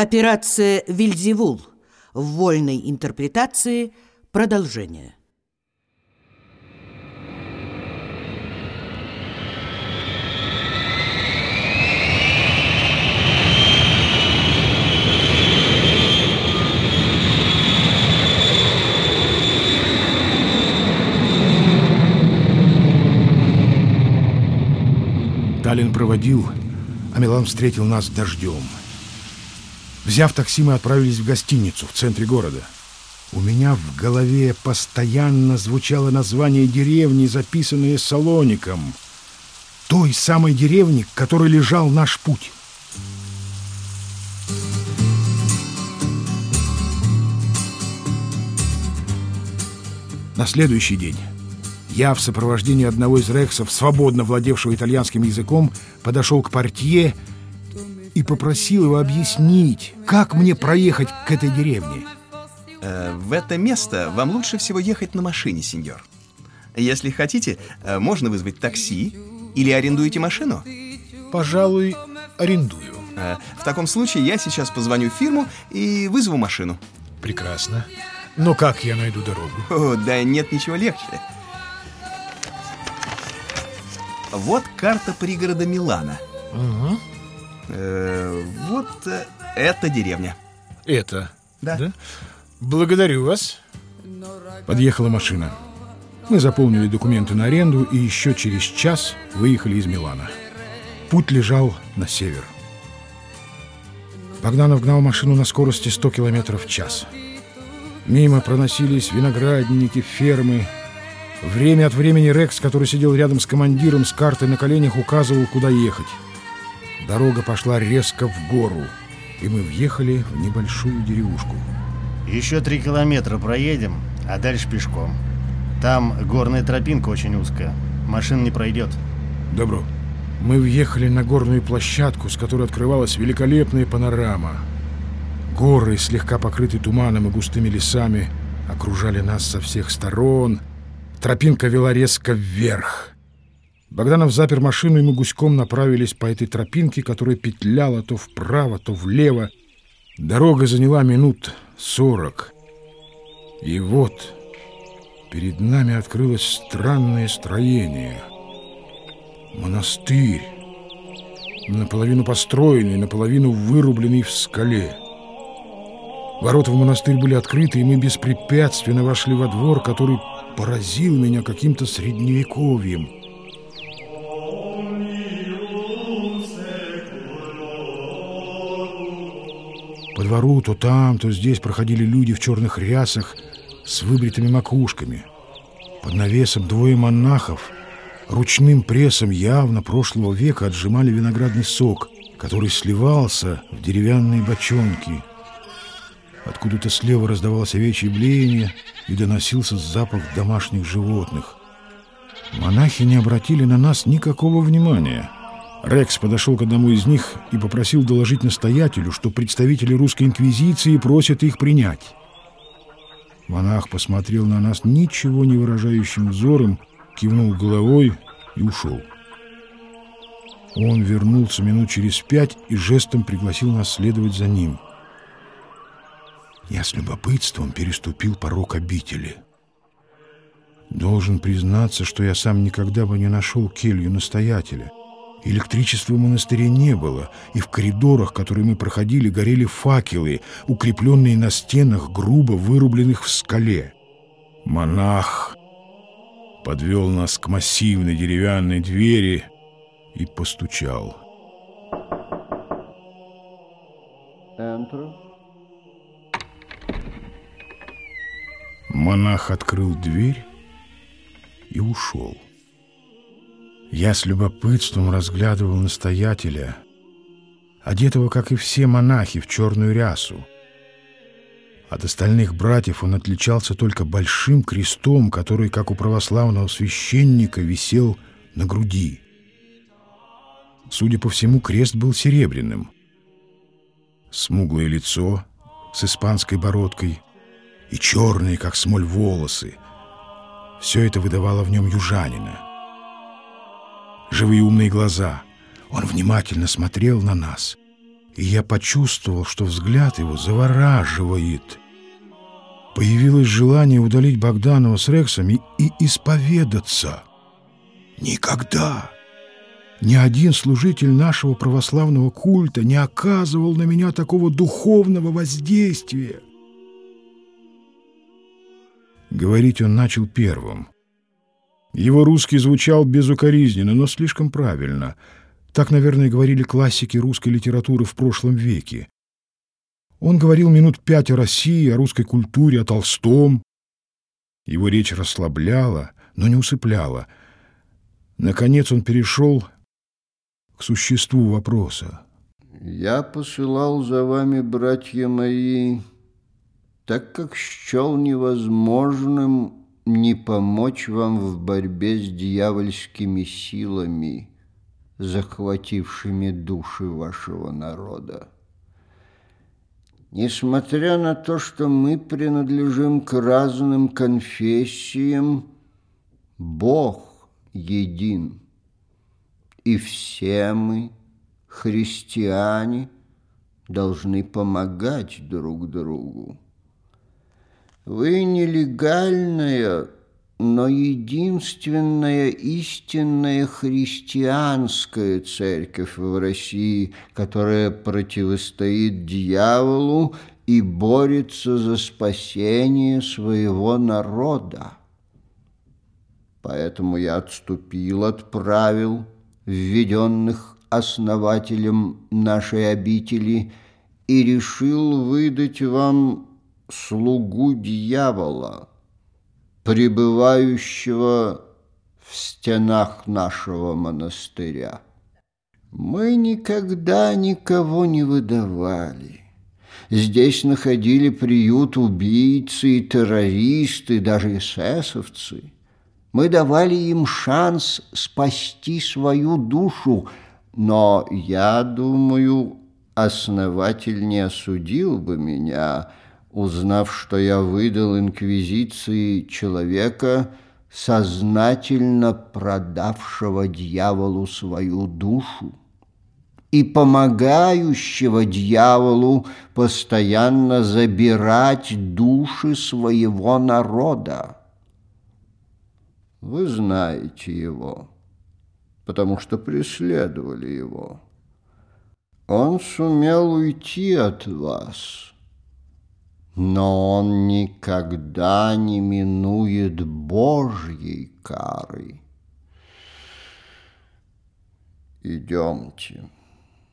Операция «Вильзевул» в вольной интерпретации продолжение. Таллин проводил, а Милан встретил нас дождем. Взяв такси, мы отправились в гостиницу в центре города. У меня в голове постоянно звучало название деревни, записанное Салоником. Той самой деревни, к которой лежал наш путь. На следующий день я в сопровождении одного из рексов, свободно владевшего итальянским языком, подошел к портье и попросил его объяснить, как мне проехать к этой деревне. Э, в это место вам лучше всего ехать на машине, сеньор. Если хотите, э, можно вызвать такси или арендуете машину? Пожалуй, арендую. Э, в таком случае я сейчас позвоню в фирму и вызову машину. Прекрасно. Но как я найду дорогу? О, да нет ничего легче. Вот карта пригорода Милана. Угу. Э, вот э, эта деревня. Это? Да. да? Благодарю вас. Подъехала машина. Мы заполнили документы на аренду и еще через час выехали из Милана. Путь лежал на север. Богданов гнал машину на скорости 100 км в час. Мимо проносились виноградники, фермы, Время от времени Рекс, который сидел рядом с командиром с картой на коленях, указывал, куда ехать. Дорога пошла резко в гору, и мы въехали в небольшую деревушку. Еще три километра проедем, а дальше пешком. Там горная тропинка очень узкая. Машин не пройдет. Добро. Мы въехали на горную площадку, с которой открывалась великолепная панорама. Горы, слегка покрытые туманом и густыми лесами, окружали нас со всех сторон — Тропинка вела резко вверх. Богданов запер машину, и мы гуськом направились по этой тропинке, которая петляла то вправо, то влево. Дорога заняла минут сорок. И вот перед нами открылось странное строение. Монастырь, наполовину построенный, наполовину вырубленный в скале. Ворота в монастырь были открыты, и мы беспрепятственно вошли во двор, который поразил меня каким-то средневековьем. По двору то там, то здесь проходили люди в черных рясах с выбритыми макушками. Под навесом двое монахов ручным прессом явно прошлого века отжимали виноградный сок, который сливался в деревянные бочонки. Откуда-то слева раздавалось овечье блеяние, и доносился запах домашних животных. Монахи не обратили на нас никакого внимания. Рекс подошел к одному из них и попросил доложить настоятелю, что представители русской инквизиции просят их принять. Монах посмотрел на нас ничего не выражающим взором, кивнул головой и ушел. Он вернулся минут через пять и жестом пригласил нас следовать за ним. Я с любопытством переступил порог обители. Должен признаться, что я сам никогда бы не нашел келью настоятеля. Электричества в монастыре не было, и в коридорах, которые мы проходили, горели факелы, укрепленные на стенах, грубо вырубленных в скале. Монах подвел нас к массивной деревянной двери и постучал. Enter. Монах открыл дверь и ушел. Я с любопытством разглядывал настоятеля, одетого, как и все монахи, в черную рясу. От остальных братьев он отличался только большим крестом, который, как у православного священника, висел на груди. Судя по всему, крест был серебряным. Смуглое лицо с испанской бородкой — и черные, как смоль, волосы. Все это выдавало в нем южанина. Живые умные глаза. Он внимательно смотрел на нас, и я почувствовал, что взгляд его завораживает. Появилось желание удалить Богданова с Рексом и, и исповедаться. Никогда ни один служитель нашего православного культа не оказывал на меня такого духовного воздействия. Говорить он начал первым. Его русский звучал безукоризненно, но слишком правильно. Так, наверное, говорили классики русской литературы в прошлом веке. Он говорил минут пять о России, о русской культуре, о Толстом. Его речь расслабляла, но не усыпляла. Наконец он перешел к существу вопроса. «Я посылал за вами, братья мои, так как счел невозможным не помочь вам в борьбе с дьявольскими силами, захватившими души вашего народа. Несмотря на то, что мы принадлежим к разным конфессиям, Бог един, и все мы, христиане, должны помогать друг другу. Вы нелегальная, но единственная истинная христианская церковь в России, которая противостоит дьяволу и борется за спасение своего народа. Поэтому я отступил от правил, введенных основателем нашей обители, и решил выдать вам слугу дьявола, пребывающего в стенах нашего монастыря. Мы никогда никого не выдавали. Здесь находили приют убийцы и террористы, даже эсэсовцы. Мы давали им шанс спасти свою душу, но, я думаю, основатель не осудил бы меня – узнав, что я выдал инквизиции человека, сознательно продавшего дьяволу свою душу и помогающего дьяволу постоянно забирать души своего народа. Вы знаете его, потому что преследовали его. Он сумел уйти от вас» но он никогда не минует Божьей кары. Идемте.